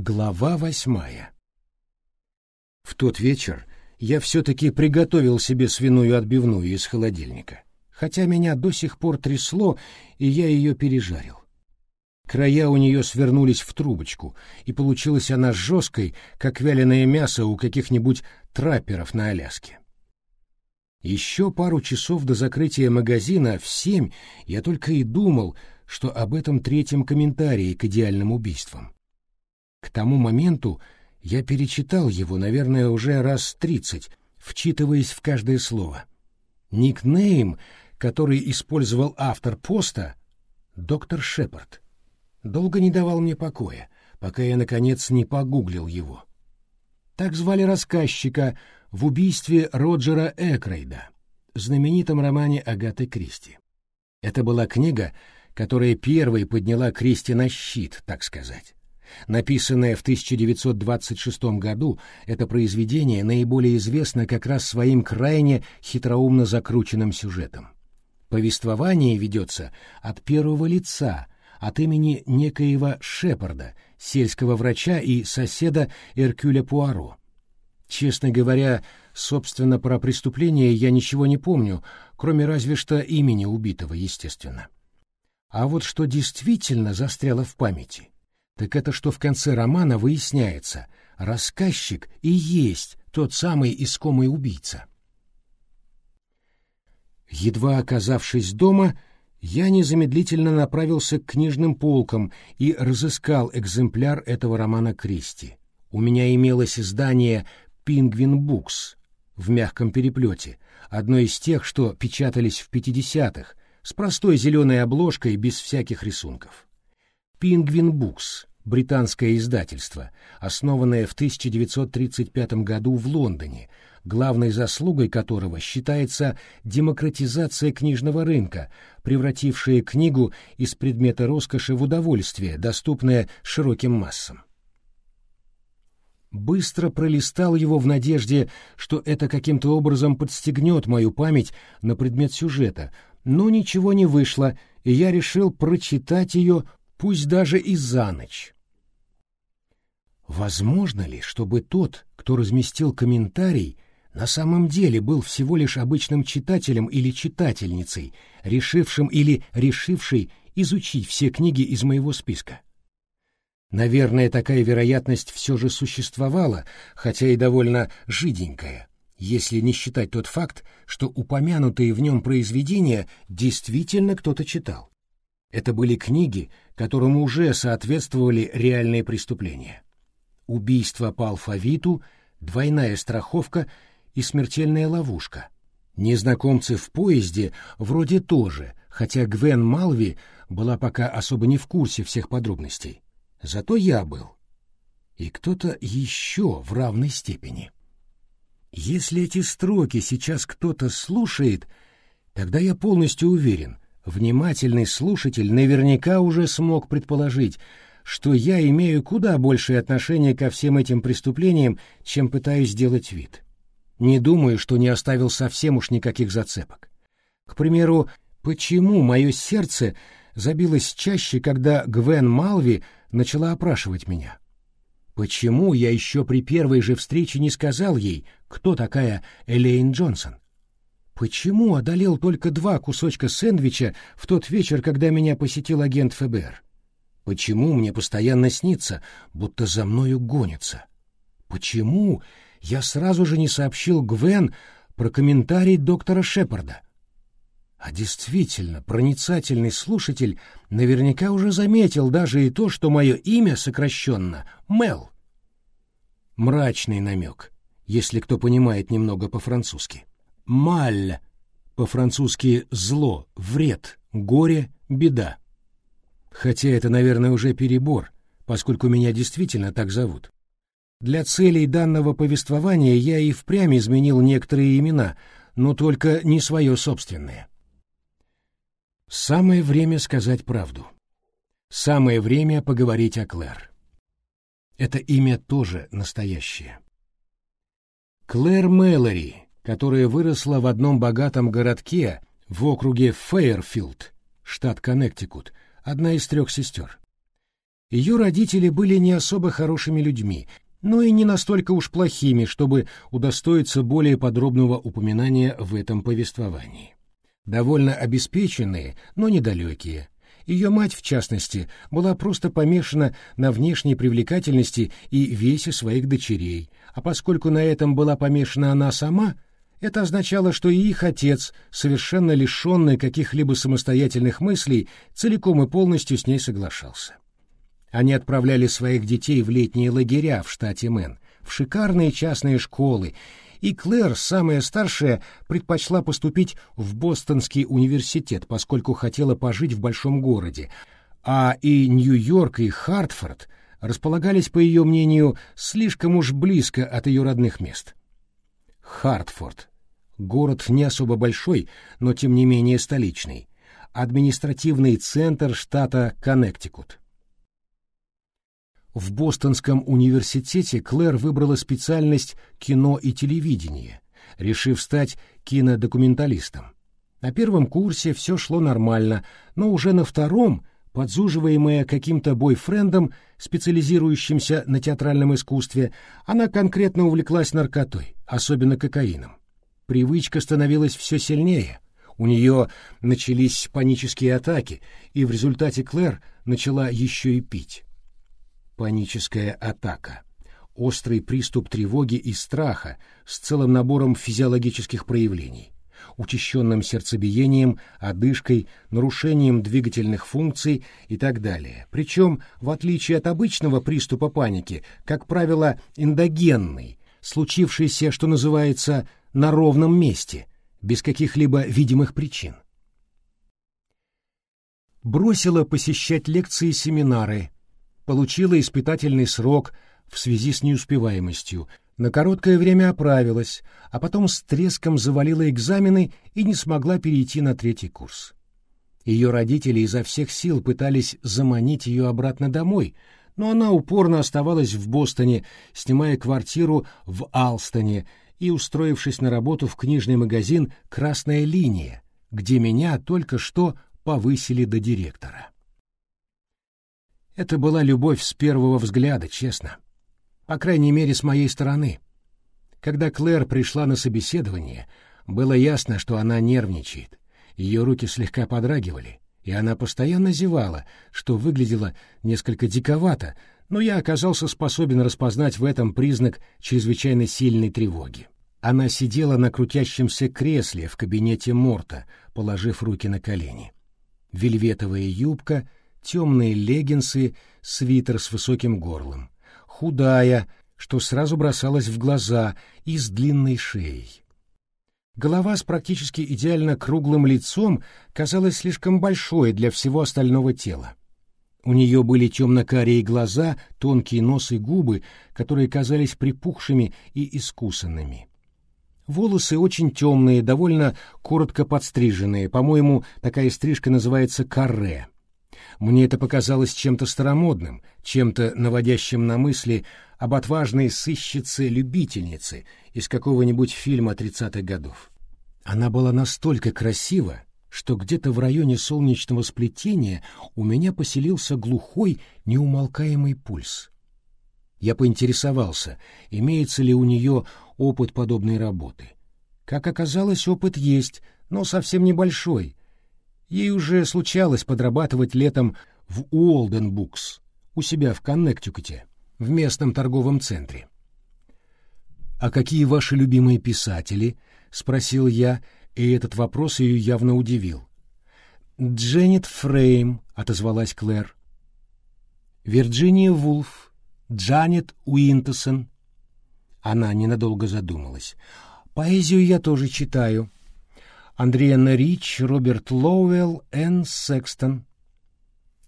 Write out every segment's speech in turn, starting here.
Глава восьмая В тот вечер я все-таки приготовил себе свиную отбивную из холодильника, хотя меня до сих пор трясло, и я ее пережарил. Края у нее свернулись в трубочку, и получилась она жесткой, как вяленое мясо у каких-нибудь трапперов на Аляске. Еще пару часов до закрытия магазина в семь я только и думал, что об этом третьем комментарии к идеальным убийствам. К тому моменту я перечитал его, наверное, уже раз тридцать, вчитываясь в каждое слово. Никнейм, который использовал автор поста, доктор Шепард, долго не давал мне покоя, пока я, наконец, не погуглил его. Так звали рассказчика в убийстве Роджера Экрейда, знаменитом романе Агаты Кристи. Это была книга, которая первой подняла Кристи на щит, так сказать. Написанное в 1926 году, это произведение наиболее известно как раз своим крайне хитроумно закрученным сюжетом. Повествование ведется от первого лица, от имени некоего Шепарда, сельского врача и соседа Эркюля Пуаро. Честно говоря, собственно, про преступление я ничего не помню, кроме разве что имени убитого, естественно. А вот что действительно застряло в памяти — так это что в конце романа выясняется, рассказчик и есть тот самый искомый убийца. Едва оказавшись дома, я незамедлительно направился к книжным полкам и разыскал экземпляр этого романа Кристи. У меня имелось издание «Пингвин Букс» в мягком переплете, одно из тех, что печатались в 50-х, с простой зеленой обложкой без всяких рисунков. «Пингвин Букс» британское издательство, основанное в 1935 году в Лондоне, главной заслугой которого считается демократизация книжного рынка, превратившая книгу из предмета роскоши в удовольствие, доступное широким массам. Быстро пролистал его в надежде, что это каким-то образом подстегнет мою память на предмет сюжета, но ничего не вышло, и я решил прочитать ее, пусть даже и за ночь. Возможно ли, чтобы тот, кто разместил комментарий, на самом деле был всего лишь обычным читателем или читательницей, решившим или решившей изучить все книги из моего списка? Наверное, такая вероятность все же существовала, хотя и довольно жиденькая, если не считать тот факт, что упомянутые в нем произведения действительно кто-то читал. Это были книги, которым уже соответствовали реальные преступления убийство по алфавиту, двойная страховка и смертельная ловушка. Незнакомцы в поезде вроде тоже, хотя Гвен Малви была пока особо не в курсе всех подробностей. Зато я был. И кто-то еще в равной степени. Если эти строки сейчас кто-то слушает, тогда я полностью уверен, внимательный слушатель наверняка уже смог предположить, что я имею куда большее отношение ко всем этим преступлениям, чем пытаюсь сделать вид. Не думаю, что не оставил совсем уж никаких зацепок. К примеру, почему мое сердце забилось чаще, когда Гвен Малви начала опрашивать меня? Почему я еще при первой же встрече не сказал ей, кто такая Элейн Джонсон? Почему одолел только два кусочка сэндвича в тот вечер, когда меня посетил агент ФБР? Почему мне постоянно снится, будто за мною гонится? Почему я сразу же не сообщил Гвен про комментарий доктора Шепарда? А действительно, проницательный слушатель наверняка уже заметил даже и то, что мое имя сокращенно Мел. Мрачный намек, если кто понимает немного по-французски. Маль, по-французски зло, вред, горе, беда. Хотя это, наверное, уже перебор, поскольку меня действительно так зовут. Для целей данного повествования я и впрямь изменил некоторые имена, но только не свое собственное. Самое время сказать правду. Самое время поговорить о Клэр. Это имя тоже настоящее. Клэр Мэлори, которая выросла в одном богатом городке в округе Фейерфилд, штат Коннектикут, одна из трех сестер. Ее родители были не особо хорошими людьми, но и не настолько уж плохими, чтобы удостоиться более подробного упоминания в этом повествовании. Довольно обеспеченные, но недалекие. Ее мать, в частности, была просто помешана на внешней привлекательности и весе своих дочерей, а поскольку на этом была помешана она сама, это означало, что и их отец, совершенно лишенный каких-либо самостоятельных мыслей, целиком и полностью с ней соглашался. Они отправляли своих детей в летние лагеря в штате Мэн, в шикарные частные школы, и Клэр, самая старшая, предпочла поступить в Бостонский университет, поскольку хотела пожить в большом городе, а и Нью-Йорк, и Хартфорд располагались, по ее мнению, слишком уж близко от ее родных мест. Хартфорд. Город не особо большой, но тем не менее столичный. Административный центр штата Коннектикут. В Бостонском университете Клэр выбрала специальность кино и телевидение, решив стать кинодокументалистом. На первом курсе все шло нормально, но уже на втором, подзуживаемая каким-то бойфрендом, специализирующимся на театральном искусстве, она конкретно увлеклась наркотой, особенно кокаином. Привычка становилась все сильнее. У нее начались панические атаки, и в результате Клэр начала еще и пить. Паническая атака. Острый приступ тревоги и страха с целым набором физиологических проявлений. Учащенным сердцебиением, одышкой, нарушением двигательных функций и так далее. Причем, в отличие от обычного приступа паники, как правило, эндогенный, случившийся, что называется, на ровном месте, без каких-либо видимых причин. Бросила посещать лекции и семинары, получила испытательный срок в связи с неуспеваемостью, на короткое время оправилась, а потом с треском завалила экзамены и не смогла перейти на третий курс. Ее родители изо всех сил пытались заманить ее обратно домой, но она упорно оставалась в Бостоне, снимая квартиру в Алстоне и устроившись на работу в книжный магазин «Красная линия», где меня только что повысили до директора. Это была любовь с первого взгляда, честно. По крайней мере, с моей стороны. Когда Клэр пришла на собеседование, было ясно, что она нервничает. Ее руки слегка подрагивали, и она постоянно зевала, что выглядело несколько диковато, но я оказался способен распознать в этом признак чрезвычайно сильной тревоги. Она сидела на крутящемся кресле в кабинете Морта, положив руки на колени. Вельветовая юбка — темные леггинсы, свитер с высоким горлом, худая, что сразу бросалось в глаза, и с длинной шеей. Голова с практически идеально круглым лицом казалась слишком большой для всего остального тела. У нее были темно-карие глаза, тонкие нос и губы, которые казались припухшими и искусанными. Волосы очень темные, довольно коротко подстриженные, по-моему, такая стрижка называется каре. Мне это показалось чем-то старомодным, чем-то наводящим на мысли об отважной сыщице-любительнице из какого-нибудь фильма тридцатых годов. Она была настолько красива, что где-то в районе солнечного сплетения у меня поселился глухой, неумолкаемый пульс. Я поинтересовался, имеется ли у нее опыт подобной работы. Как оказалось, опыт есть, но совсем небольшой, Ей уже случалось подрабатывать летом в Уолден Букс, у себя в Коннектикуте, в местном торговом центре. «А какие ваши любимые писатели?» — спросил я, и этот вопрос ее явно удивил. «Дженнет Фрейм», — отозвалась Клэр. «Вирджиния Вулф, Джанет Уинтерсон». Она ненадолго задумалась. «Поэзию я тоже читаю. Андриана Рич, Роберт Лоуэлл, Энн Секстон.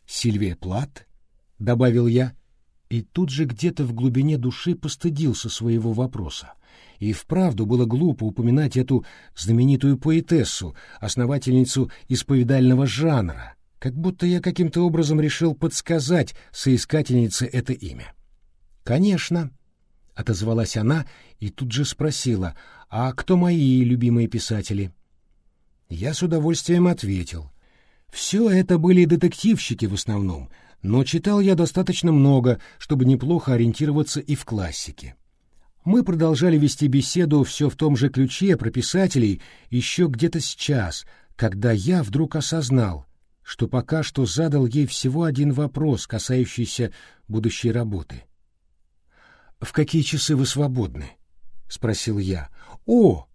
Сильвия Плат, — добавил я, и тут же где-то в глубине души постыдился своего вопроса. И вправду было глупо упоминать эту знаменитую поэтессу, основательницу исповедального жанра, как будто я каким-то образом решил подсказать соискательнице это имя. «Конечно», — отозвалась она и тут же спросила, «а кто мои любимые писатели?» Я с удовольствием ответил. Все это были детективщики в основном, но читал я достаточно много, чтобы неплохо ориентироваться и в классике. Мы продолжали вести беседу все в том же ключе про писателей еще где-то сейчас, когда я вдруг осознал, что пока что задал ей всего один вопрос, касающийся будущей работы. «В какие часы вы свободны?» — спросил я. «О!»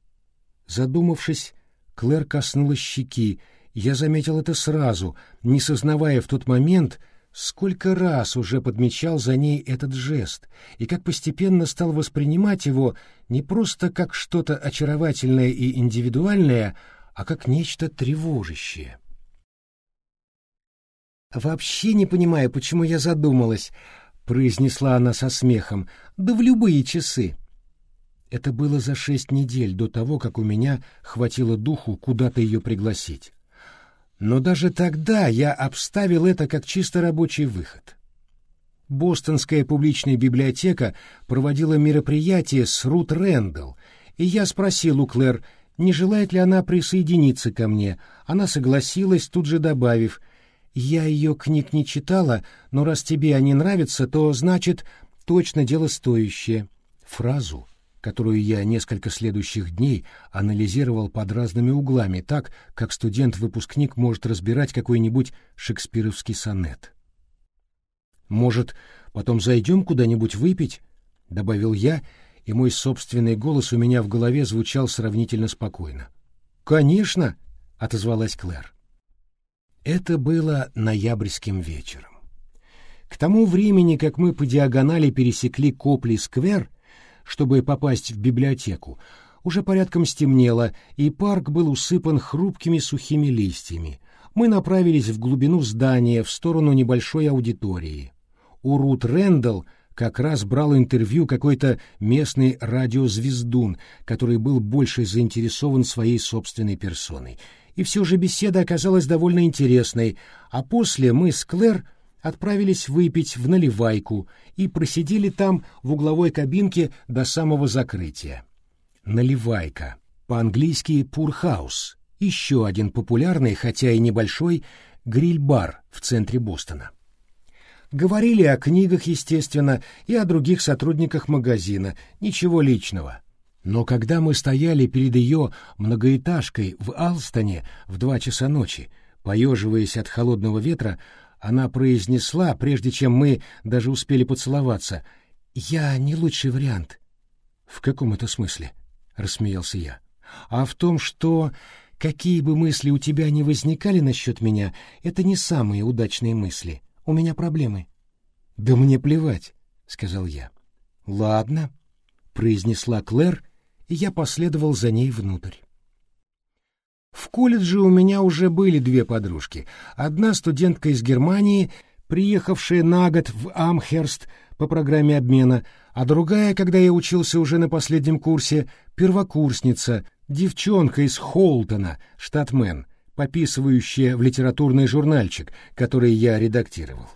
Задумавшись, Клэр коснулась щеки. Я заметил это сразу, не сознавая в тот момент, сколько раз уже подмечал за ней этот жест, и как постепенно стал воспринимать его не просто как что-то очаровательное и индивидуальное, а как нечто тревожащее. «Вообще не понимаю, почему я задумалась», — произнесла она со смехом, — «да в любые часы». Это было за шесть недель до того, как у меня хватило духу куда-то ее пригласить. Но даже тогда я обставил это как чисто рабочий выход. Бостонская публичная библиотека проводила мероприятие с Рут Рэндалл, и я спросил у Клэр, не желает ли она присоединиться ко мне. Она согласилась, тут же добавив, «Я ее книг не читала, но раз тебе они нравятся, то, значит, точно дело стоящее». Фразу которую я несколько следующих дней анализировал под разными углами, так, как студент-выпускник может разбирать какой-нибудь шекспировский сонет. «Может, потом зайдем куда-нибудь выпить?» — добавил я, и мой собственный голос у меня в голове звучал сравнительно спокойно. «Конечно!» — отозвалась Клэр. Это было ноябрьским вечером. К тому времени, как мы по диагонали пересекли Копли-сквер, чтобы попасть в библиотеку. Уже порядком стемнело, и парк был усыпан хрупкими сухими листьями. Мы направились в глубину здания, в сторону небольшой аудитории. У Рут Рэндалл как раз брал интервью какой-то местный радиозвездун, который был больше заинтересован своей собственной персоной. И все же беседа оказалась довольно интересной, а после мы с Клэр отправились выпить в наливайку и просидели там в угловой кабинке до самого закрытия. Наливайка, по-английски пурхаус, еще один популярный, хотя и небольшой, гриль-бар в центре Бостона. Говорили о книгах, естественно, и о других сотрудниках магазина, ничего личного. Но когда мы стояли перед ее многоэтажкой в Алстоне в два часа ночи, поеживаясь от холодного ветра, она произнесла, прежде чем мы даже успели поцеловаться, «Я не лучший вариант». «В каком это смысле?» — рассмеялся я. «А в том, что какие бы мысли у тебя ни возникали насчет меня, это не самые удачные мысли. У меня проблемы». «Да мне плевать», — сказал я. «Ладно», — произнесла Клэр, и я последовал за ней внутрь. В колледже у меня уже были две подружки. Одна студентка из Германии, приехавшая на год в Амхерст по программе обмена, а другая, когда я учился уже на последнем курсе, первокурсница, девчонка из Холтона, штат Мэн, пописывающая в литературный журнальчик, который я редактировал.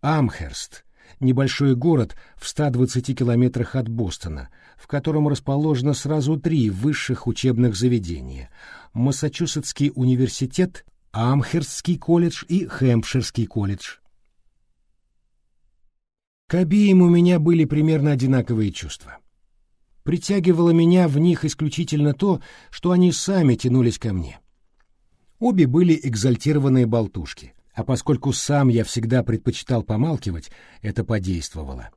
Амхерст — небольшой город в 120 километрах от Бостона, в котором расположено сразу три высших учебных заведения — Массачусетский университет, Амхерстский колледж и Хэмпширский колледж. К обеим у меня были примерно одинаковые чувства. Притягивало меня в них исключительно то, что они сами тянулись ко мне. Обе были экзальтированные болтушки, а поскольку сам я всегда предпочитал помалкивать, это подействовало.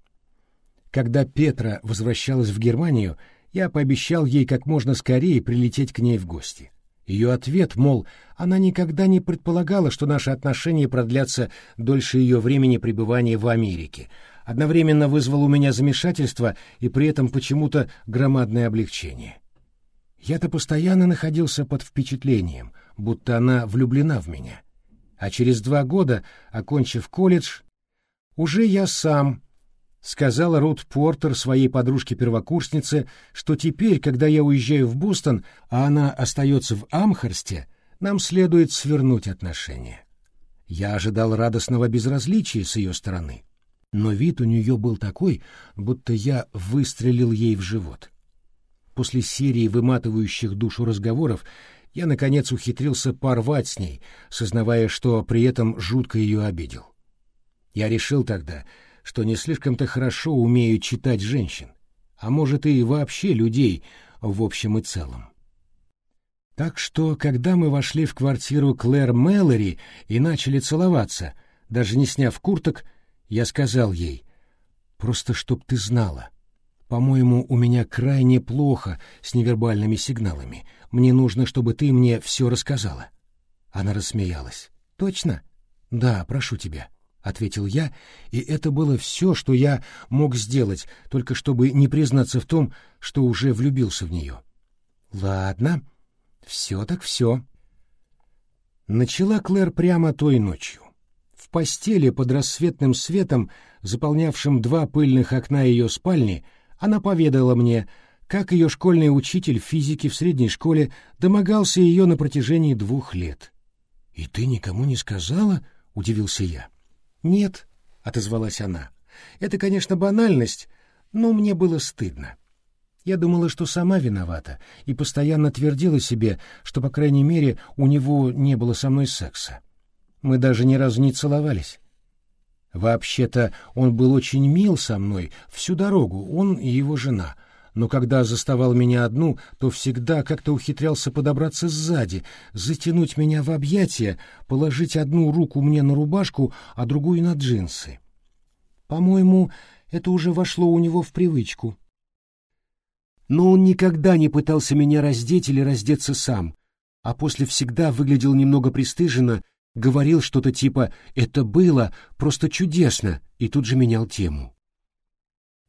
Когда Петра возвращалась в Германию, я пообещал ей как можно скорее прилететь к ней в гости. Ее ответ, мол, она никогда не предполагала, что наши отношения продлятся дольше ее времени пребывания в Америке, одновременно вызвал у меня замешательство и при этом почему-то громадное облегчение. Я-то постоянно находился под впечатлением, будто она влюблена в меня. А через два года, окончив колледж, уже я сам Сказала Рут Портер своей подружке-первокурснице, что теперь, когда я уезжаю в Бостон, а она остается в Амхарсте, нам следует свернуть отношения. Я ожидал радостного безразличия с ее стороны, но вид у нее был такой, будто я выстрелил ей в живот. После серии выматывающих душу разговоров я, наконец, ухитрился порвать с ней, сознавая, что при этом жутко ее обидел. Я решил тогда, что не слишком-то хорошо умею читать женщин, а может и вообще людей в общем и целом. Так что, когда мы вошли в квартиру Клэр Мэлори и начали целоваться, даже не сняв курток, я сказал ей, «Просто чтоб ты знала, по-моему, у меня крайне плохо с невербальными сигналами. Мне нужно, чтобы ты мне все рассказала». Она рассмеялась. «Точно?» «Да, прошу тебя», — ответил я, и это было все, что я мог сделать, только чтобы не признаться в том, что уже влюбился в нее. «Ладно, все так все». Начала Клэр прямо той ночью. В постели под рассветным светом, заполнявшим два пыльных окна ее спальни, она поведала мне, как ее школьный учитель физики в средней школе домогался ее на протяжении двух лет. «И ты никому не сказала?» — удивился я. «Нет», — отозвалась она. «Это, конечно, банальность, но мне было стыдно. Я думала, что сама виновата, и постоянно твердила себе, что, по крайней мере, у него не было со мной секса. Мы даже ни разу не целовались. Вообще-то он был очень мил со мной всю дорогу, он и его жена. Но когда заставал меня одну, то всегда как-то ухитрялся подобраться сзади, затянуть меня в объятия, положить одну руку мне на рубашку, а другую на джинсы. По-моему, это уже вошло у него в привычку. Но он никогда не пытался меня раздеть или раздеться сам, а после всегда выглядел немного пристыженно говорил что-то типа «это было просто чудесно» и тут же менял тему.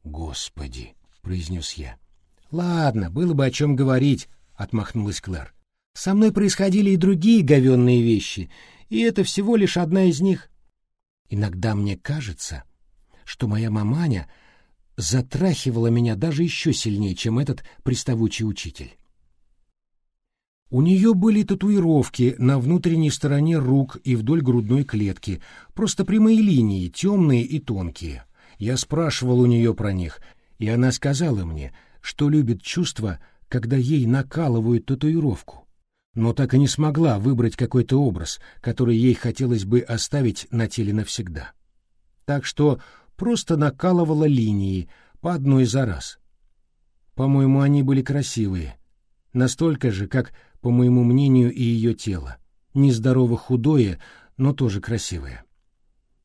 «Господи!» — произнес я. «Ладно, было бы о чем говорить», — отмахнулась Клэр. «Со мной происходили и другие говенные вещи, и это всего лишь одна из них. Иногда мне кажется, что моя маманя затрахивала меня даже еще сильнее, чем этот приставучий учитель. У нее были татуировки на внутренней стороне рук и вдоль грудной клетки, просто прямые линии, темные и тонкие. Я спрашивал у нее про них, и она сказала мне, что любит чувство, когда ей накалывают татуировку, но так и не смогла выбрать какой-то образ, который ей хотелось бы оставить на теле навсегда. Так что просто накалывала линии по одной за раз. По-моему, они были красивые, настолько же, как по моему мнению, и ее тело. Нездорово худое, но тоже красивое.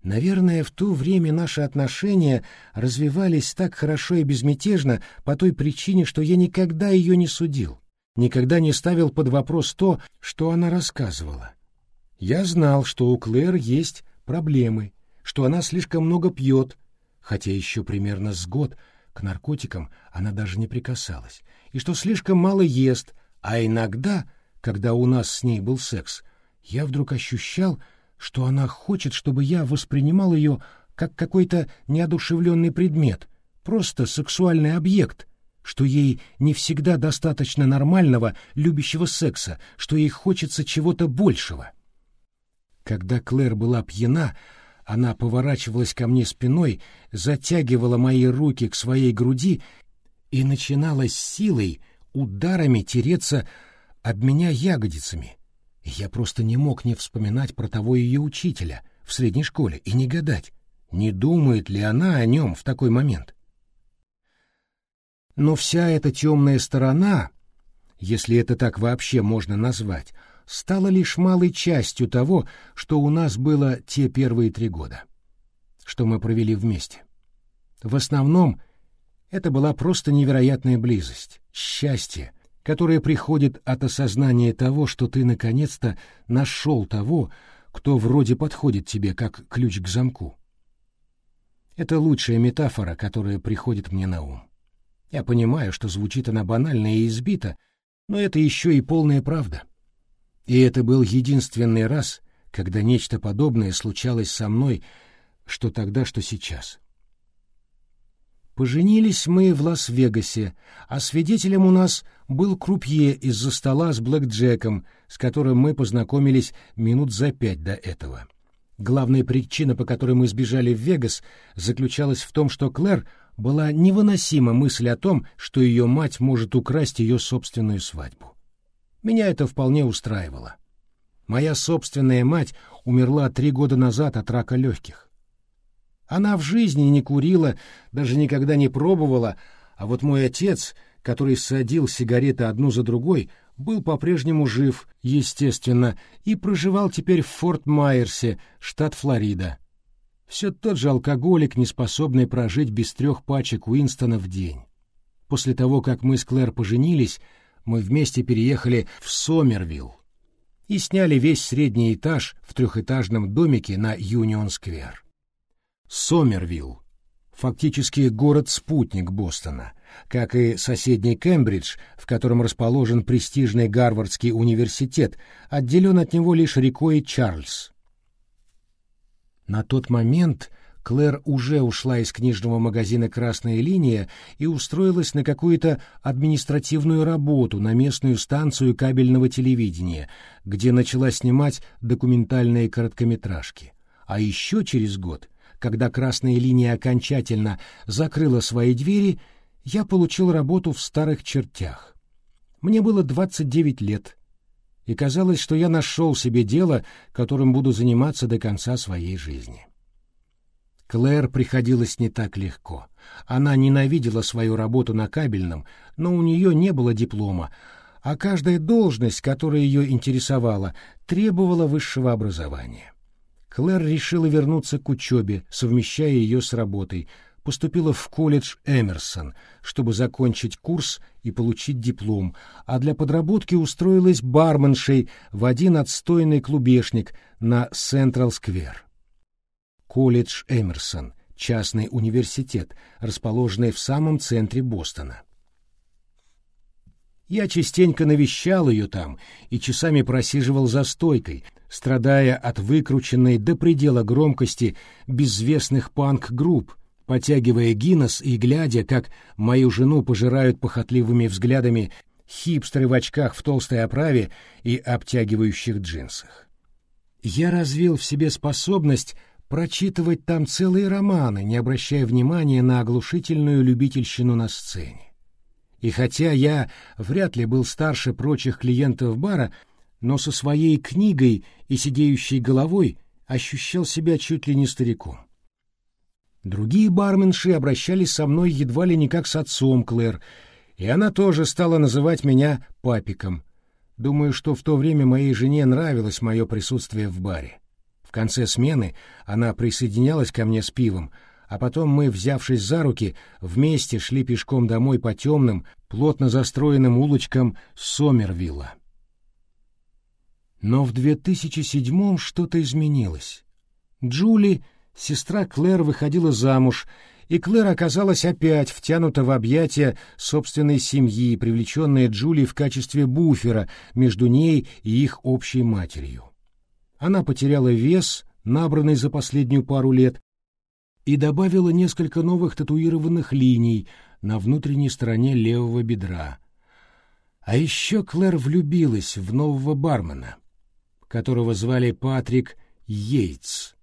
Наверное, в то время наши отношения развивались так хорошо и безмятежно по той причине, что я никогда ее не судил, никогда не ставил под вопрос то, что она рассказывала. Я знал, что у Клэр есть проблемы, что она слишком много пьет, хотя еще примерно с год к наркотикам она даже не прикасалась, и что слишком мало ест, а иногда, когда у нас с ней был секс, я вдруг ощущал, что она хочет, чтобы я воспринимал ее как какой-то неодушевленный предмет, просто сексуальный объект, что ей не всегда достаточно нормального, любящего секса, что ей хочется чего-то большего. Когда Клэр была пьяна, она поворачивалась ко мне спиной, затягивала мои руки к своей груди и начинала с силой, ударами тереться об меня ягодицами. я просто не мог не вспоминать про того ее учителя в средней школе и не гадать, не думает ли она о нем в такой момент. Но вся эта темная сторона, если это так вообще можно назвать, стала лишь малой частью того, что у нас было те первые три года, что мы провели вместе. В основном это была просто невероятная близость, счастье, которое приходит от осознания того, что ты наконец-то нашел того, кто вроде подходит тебе как ключ к замку. Это лучшая метафора, которая приходит мне на ум. Я понимаю, что звучит она банально и избито, но это еще и полная правда. И это был единственный раз, когда нечто подобное случалось со мной, что тогда, что сейчас. Поженились мы в Лас-Вегасе, а свидетелем у нас был крупье из-за стола с блэкджеком, с которым мы познакомились минут за пять до этого. Главная причина, по которой мы сбежали в Вегас, заключалась в том, что Клэр была невыносима мысль о том, что ее мать может украсть ее собственную свадьбу. Меня это вполне устраивало. Моя собственная мать умерла три года назад от рака легких. Она в жизни не курила, даже никогда не пробовала, а вот мой отец, который садил сигареты одну за другой, был по-прежнему жив, естественно, и проживал теперь в Форт-Майерсе, штат Флорида. Все тот же алкоголик, не способный прожить без трех пачек Уинстона в день. После того, как мы с Клэр поженились, мы вместе переехали в Сомервилл и сняли весь средний этаж в трехэтажном домике на Юнион-сквер. Сомервилл — фактически город-спутник Бостона, как и соседний Кембридж, в котором расположен престижный Гарвардский университет, отделен от него лишь рекой Чарльз. На тот момент Клэр уже ушла из книжного магазина «Красная линия» и устроилась на какую-то административную работу на местную станцию кабельного телевидения, где начала снимать документальные короткометражки. А еще через год, когда «Красная линия» окончательно закрыла свои двери, я получил работу в старых чертях. Мне было 29 лет, и казалось, что я нашел себе дело, которым буду заниматься до конца своей жизни. Клэр приходилось не так легко. Она ненавидела свою работу на кабельном, но у нее не было диплома, а каждая должность, которая ее интересовала, требовала высшего образования. Клэр решила вернуться к учебе, совмещая ее с работой, поступила в колледж Эмерсон, чтобы закончить курс и получить диплом, а для подработки устроилась барменшей в один отстойный клубешник на Централ-сквер колледж Эмерсон, частный университет, расположенный в самом центре Бостона. Я частенько навещал ее там и часами просиживал за стойкой, страдая от выкрученной до предела громкости безвестных панк-групп, потягивая Гиннес и глядя, как мою жену пожирают похотливыми взглядами хипстеры в очках в толстой оправе и обтягивающих джинсах. Я развил в себе способность прочитывать там целые романы, не обращая внимания на оглушительную любительщину на сцене. И хотя я вряд ли был старше прочих клиентов бара, но со своей книгой и сидеющей головой ощущал себя чуть ли не стариком. Другие барменши обращались со мной едва ли не как с отцом Клэр, и она тоже стала называть меня папиком. Думаю, что в то время моей жене нравилось мое присутствие в баре. В конце смены она присоединялась ко мне с пивом, а потом мы, взявшись за руки, вместе шли пешком домой по темным, плотно застроенным улочкам Сомервилла. Но в 2007-м что-то изменилось. Джули, сестра Клэр, выходила замуж, и Клэр оказалась опять втянута в объятия собственной семьи, привлеченная Джули в качестве буфера между ней и их общей матерью. Она потеряла вес, набранный за последнюю пару лет, и добавила несколько новых татуированных линий на внутренней стороне левого бедра. А еще Клэр влюбилась в нового бармена, которого звали Патрик Йейтс.